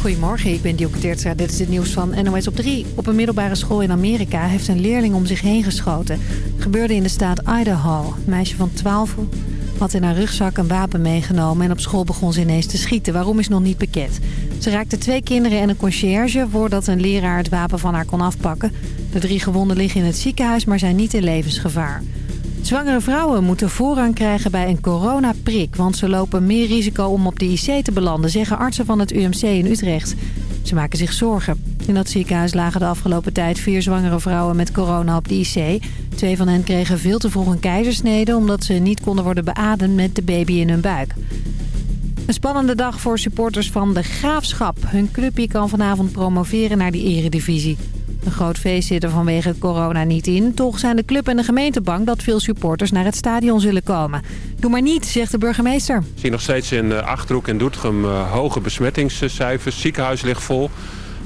Goedemorgen, ik ben Dielke Teertstra. Dit is het nieuws van NOS op 3. Op een middelbare school in Amerika heeft een leerling om zich heen geschoten. Gebeurde in de staat Idaho. Een meisje van 12 had in haar rugzak een wapen meegenomen... en op school begon ze ineens te schieten. Waarom is nog niet bekend. Ze raakte twee kinderen en een conciërge... voordat een leraar het wapen van haar kon afpakken. De drie gewonden liggen in het ziekenhuis, maar zijn niet in levensgevaar. Zwangere vrouwen moeten voorrang krijgen bij een coronaprik... want ze lopen meer risico om op de IC te belanden... zeggen artsen van het UMC in Utrecht. Ze maken zich zorgen. In dat ziekenhuis lagen de afgelopen tijd vier zwangere vrouwen met corona op de IC. Twee van hen kregen veel te vroeg een keizersnede... omdat ze niet konden worden beademd met de baby in hun buik. Een spannende dag voor supporters van de Graafschap. Hun clubje kan vanavond promoveren naar de eredivisie. Een groot feest zit er vanwege corona niet in. Toch zijn de club en de gemeente bang dat veel supporters naar het stadion zullen komen. Doe maar niet, zegt de burgemeester. Ik zie nog steeds in Achterhoek en Doetinchem uh, hoge besmettingscijfers. Ziekenhuis ligt vol.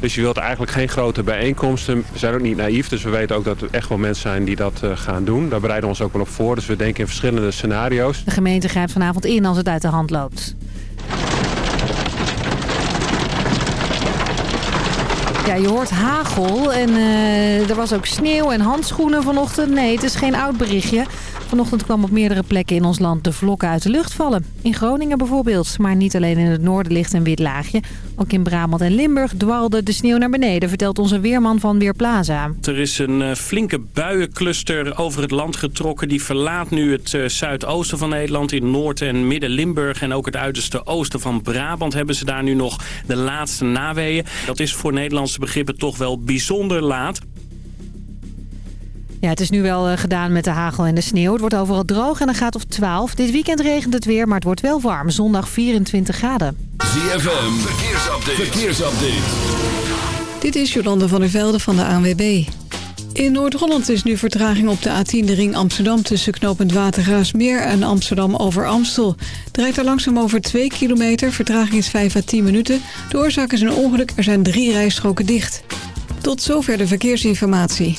Dus je wilt eigenlijk geen grote bijeenkomsten. We zijn ook niet naïef, dus we weten ook dat er echt wel mensen zijn die dat uh, gaan doen. Daar bereiden we ons ook wel op voor. Dus we denken in verschillende scenario's. De gemeente grijpt vanavond in als het uit de hand loopt. Ja, je hoort hagel en uh, er was ook sneeuw en handschoenen vanochtend. Nee, het is geen oud berichtje. Vanochtend kwam op meerdere plekken in ons land de vlokken uit de lucht vallen. In Groningen bijvoorbeeld. Maar niet alleen in het noorden ligt een wit laagje. Ook in Brabant en Limburg dwaalde de sneeuw naar beneden, vertelt onze weerman van Weerplaza. Er is een uh, flinke buiencluster over het land getrokken. Die verlaat nu het uh, zuidoosten van Nederland. In Noord- en Midden-Limburg en ook het uiterste oosten van Brabant hebben ze daar nu nog de laatste naweeën. Dat is voor Nederlandse begrippen toch wel bijzonder laat. Ja, het is nu wel uh, gedaan met de hagel en de sneeuw. Het wordt overal droog en dan gaat op 12. Dit weekend regent het weer, maar het wordt wel warm. Zondag 24 graden. ZFM, verkeersupdate. verkeersupdate. Dit is Jolande van der Velde van de ANWB. In Noord-Holland is nu vertraging op de A10 de ring Amsterdam... tussen knooppunt Watergraafsmeer en Amsterdam over Amstel. Draait er langzaam over 2 kilometer. Vertraging is 5 à 10 minuten. De oorzaak is een ongeluk. Er zijn drie rijstroken dicht. Tot zover de verkeersinformatie.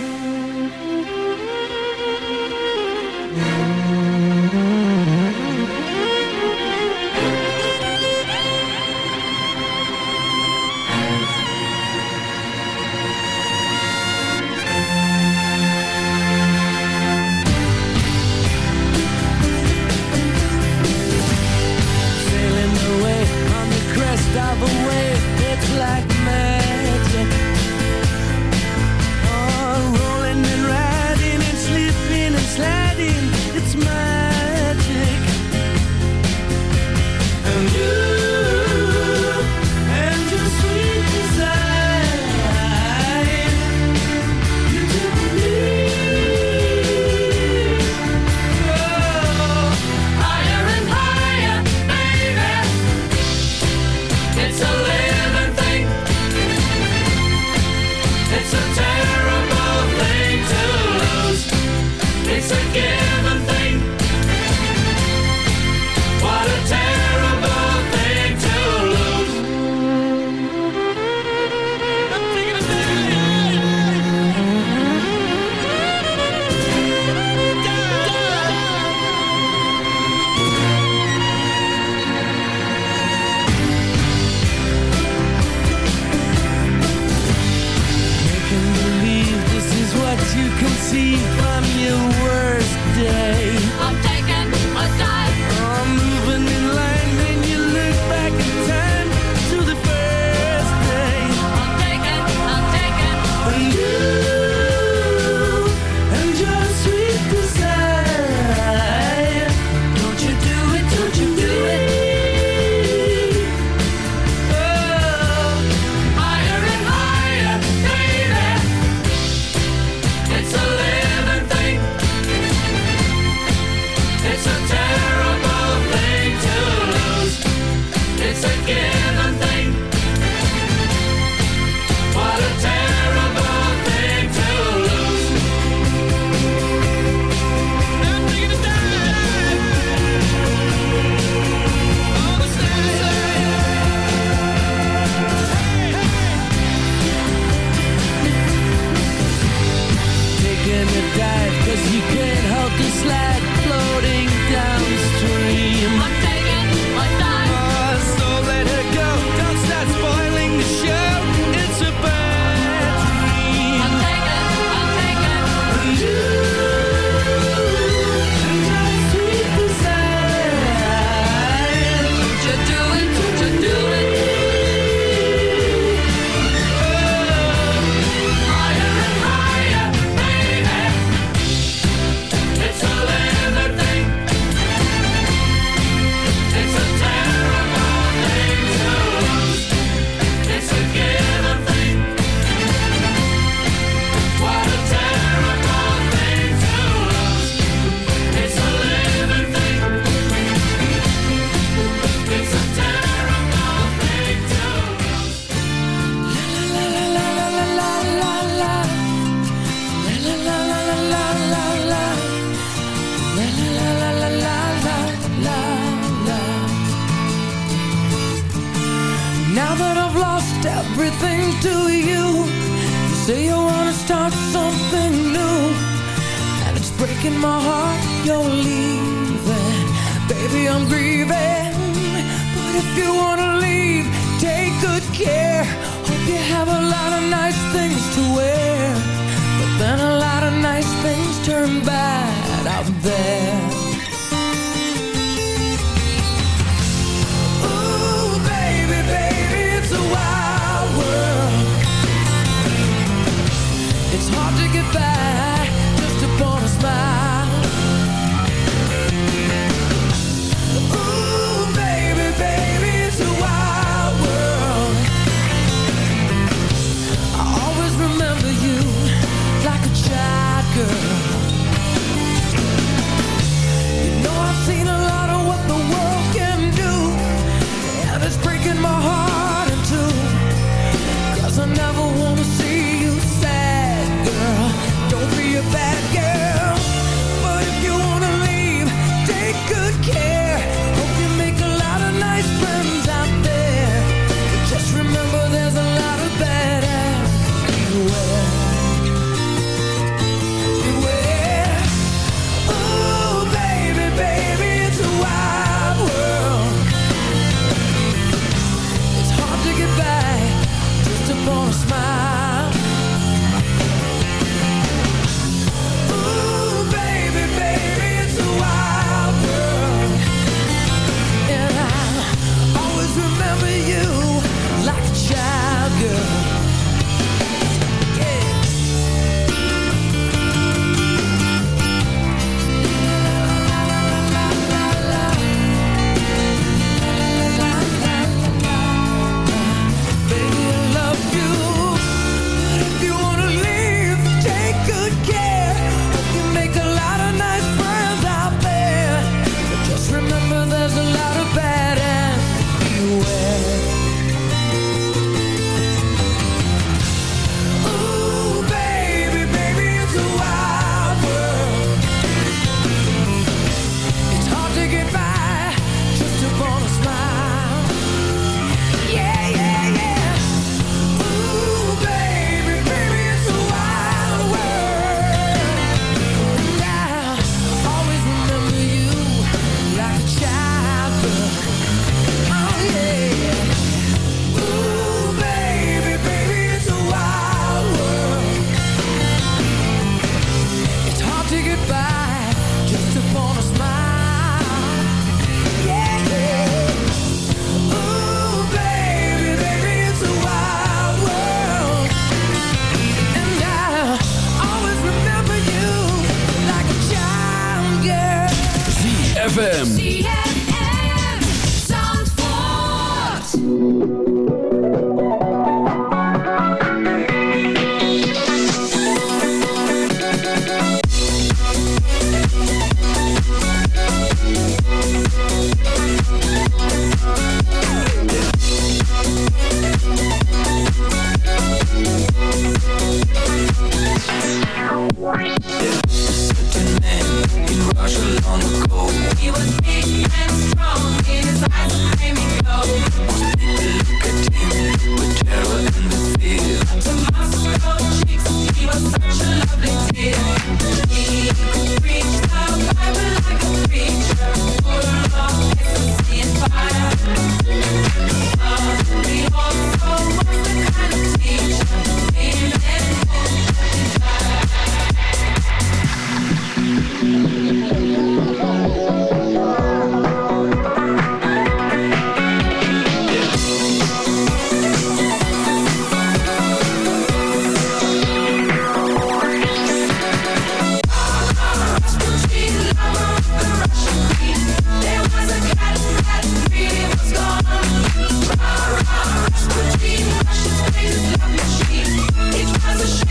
the shit.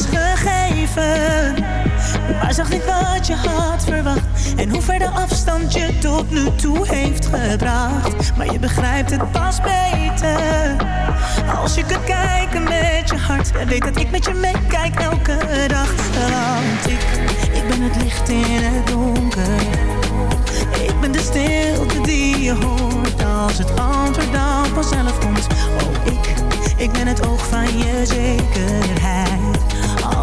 Gegeven, maar zag niet wat je had verwacht. En hoe ver de afstand je tot nu toe heeft gebracht. Maar je begrijpt het pas beter. Als je kunt kijken met je hart. En weet dat ik met je meekijk elke dag. Want ik, ik ben het licht in het donker. Ik ben de stilte die je hoort. Als het antwoord dan vanzelf komt. Oh, ik, ik ben het oog van je zekerheid.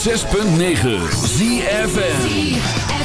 106.9 ZFN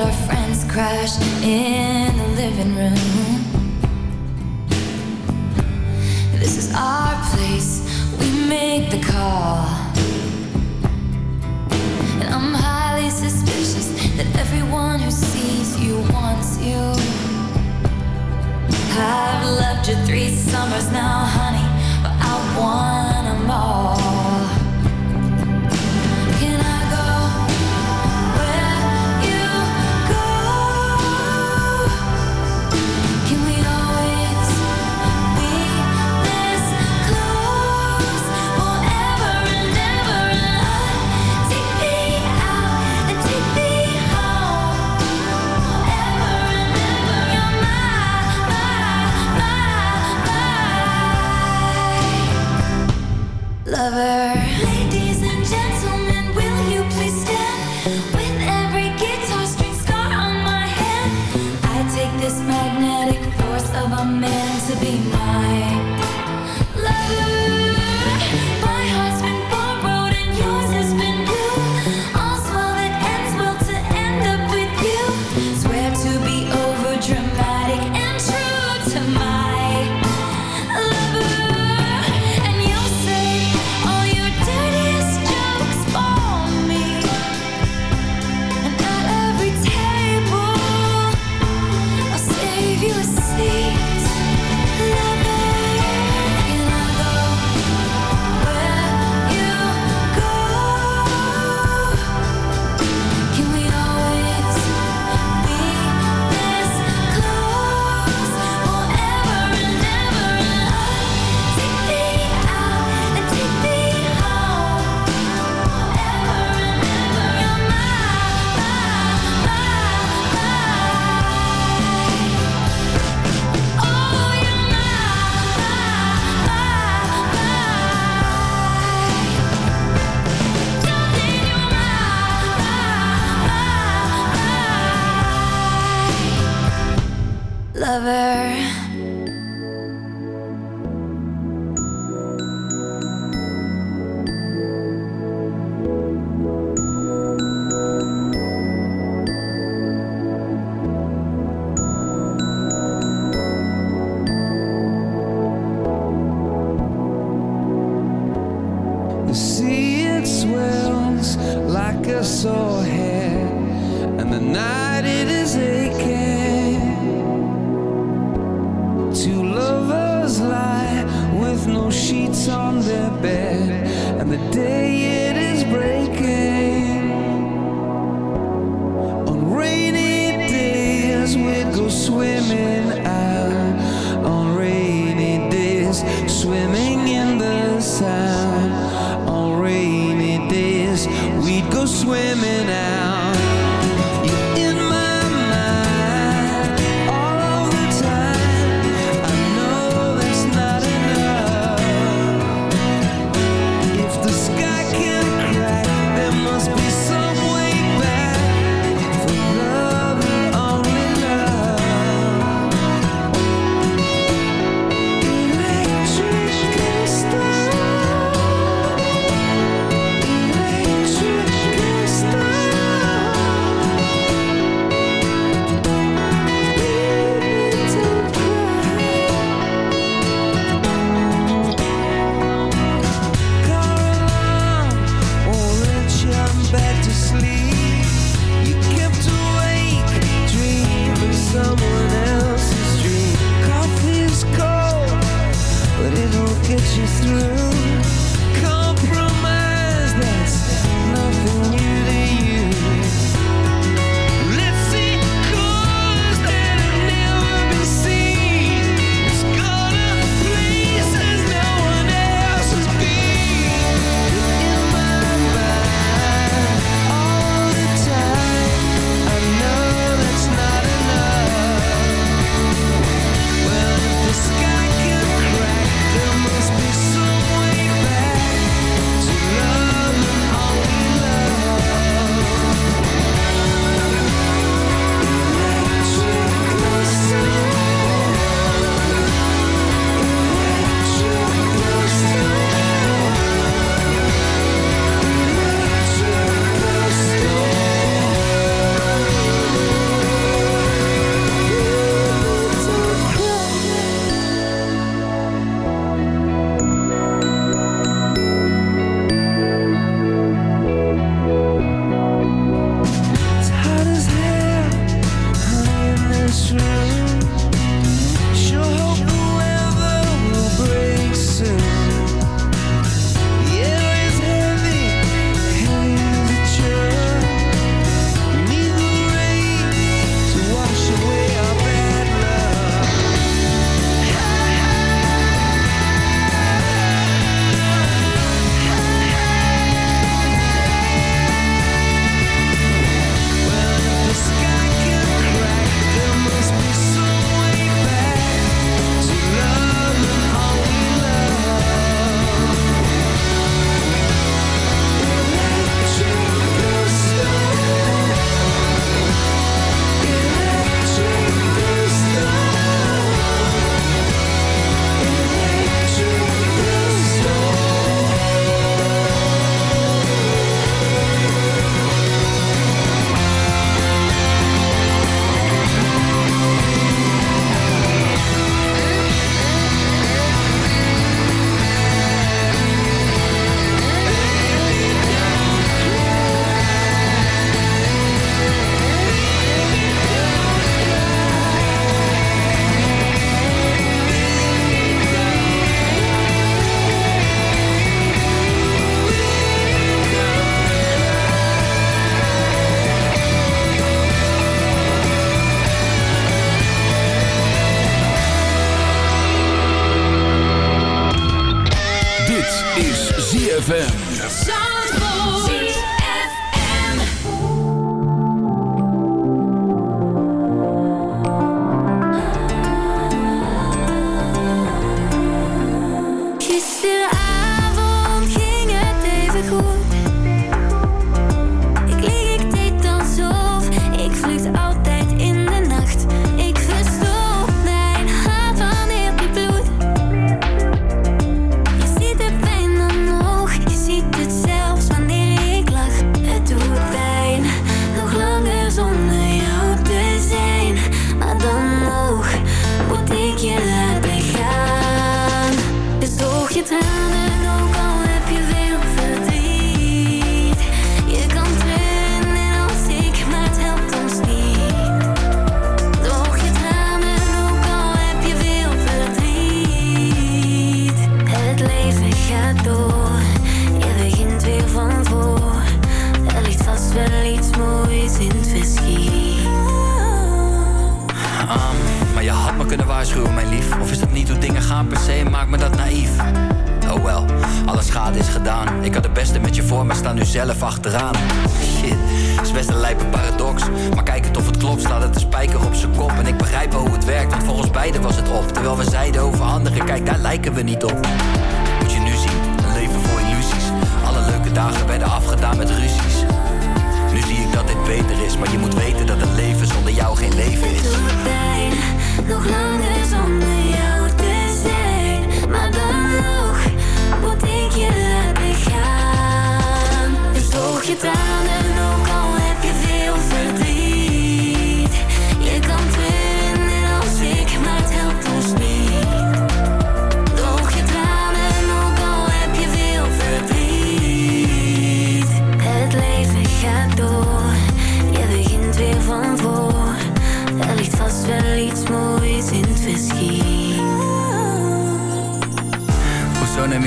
our friends crash in the living room.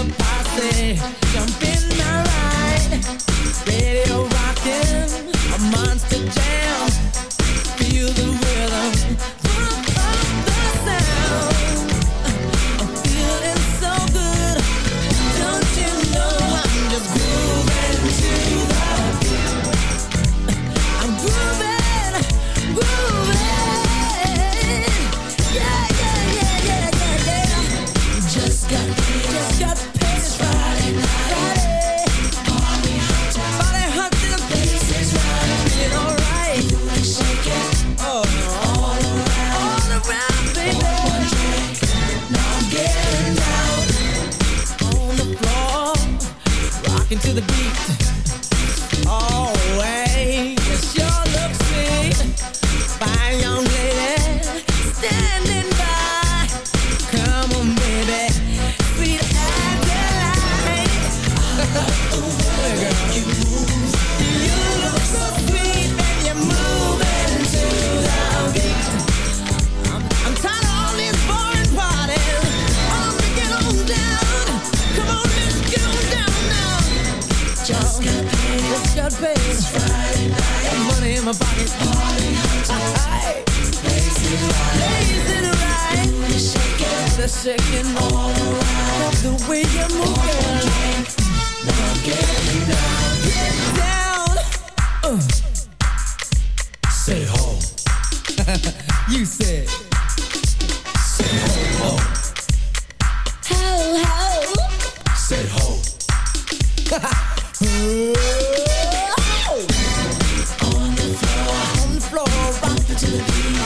jam. to be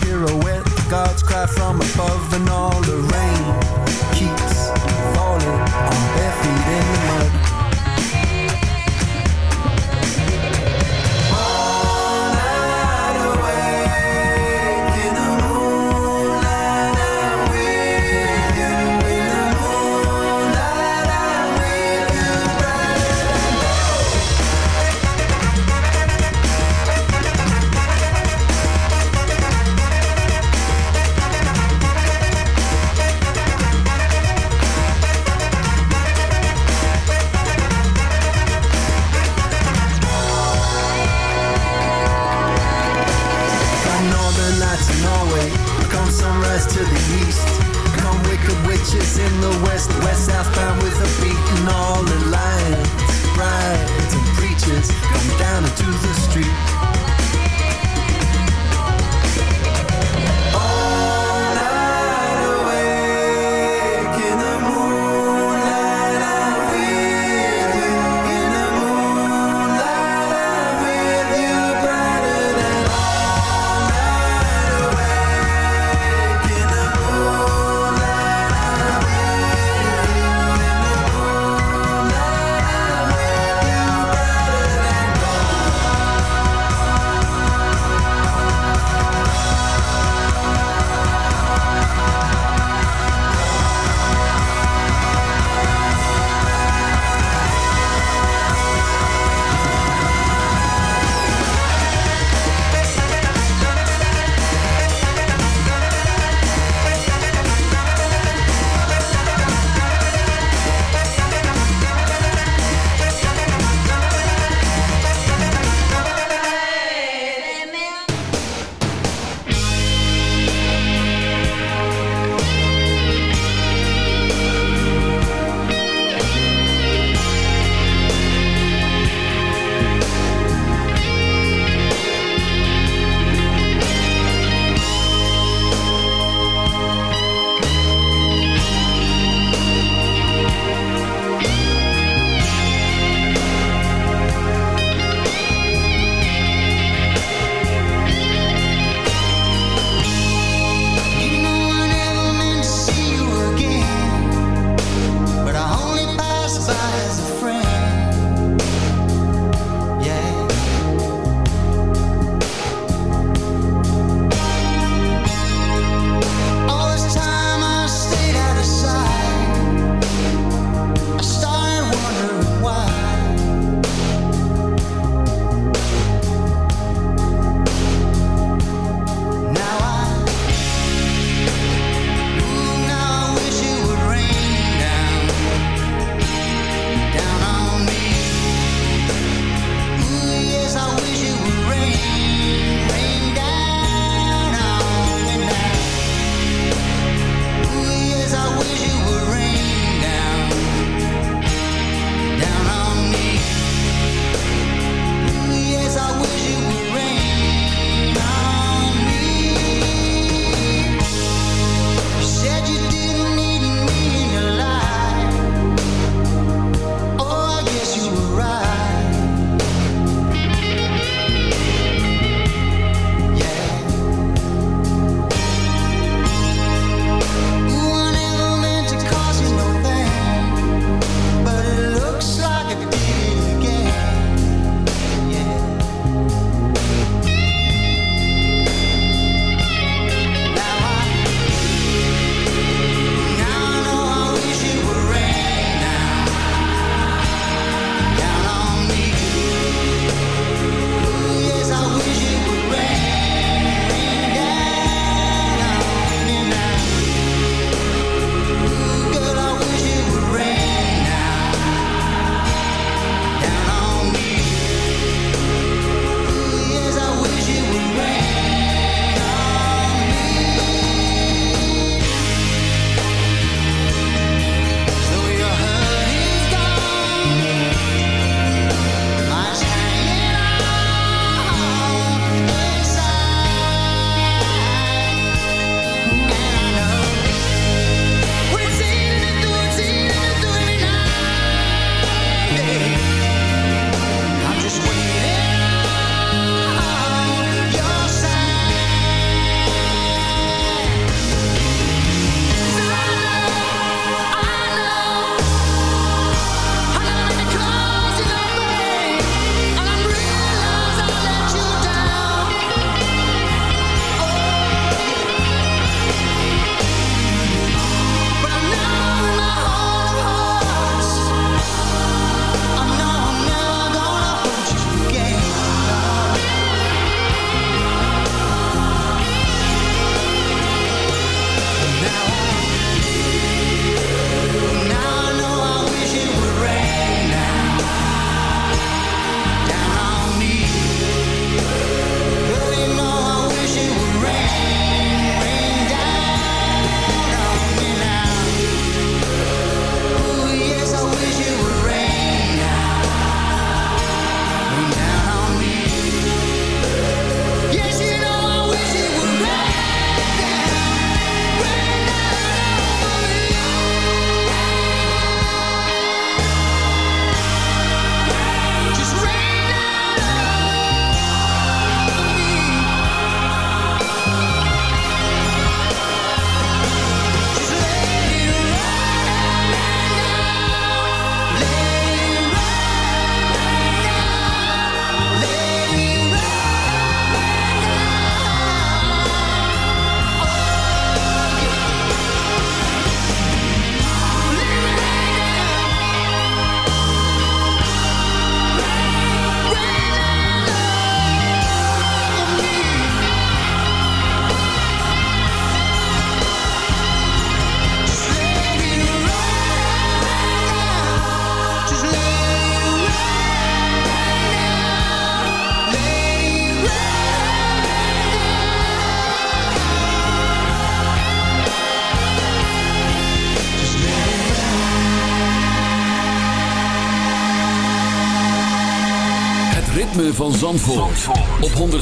pirouette. God's cry from above, and all the rain keeps falling on bare feet in the mud.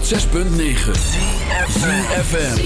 106.9 ZFM.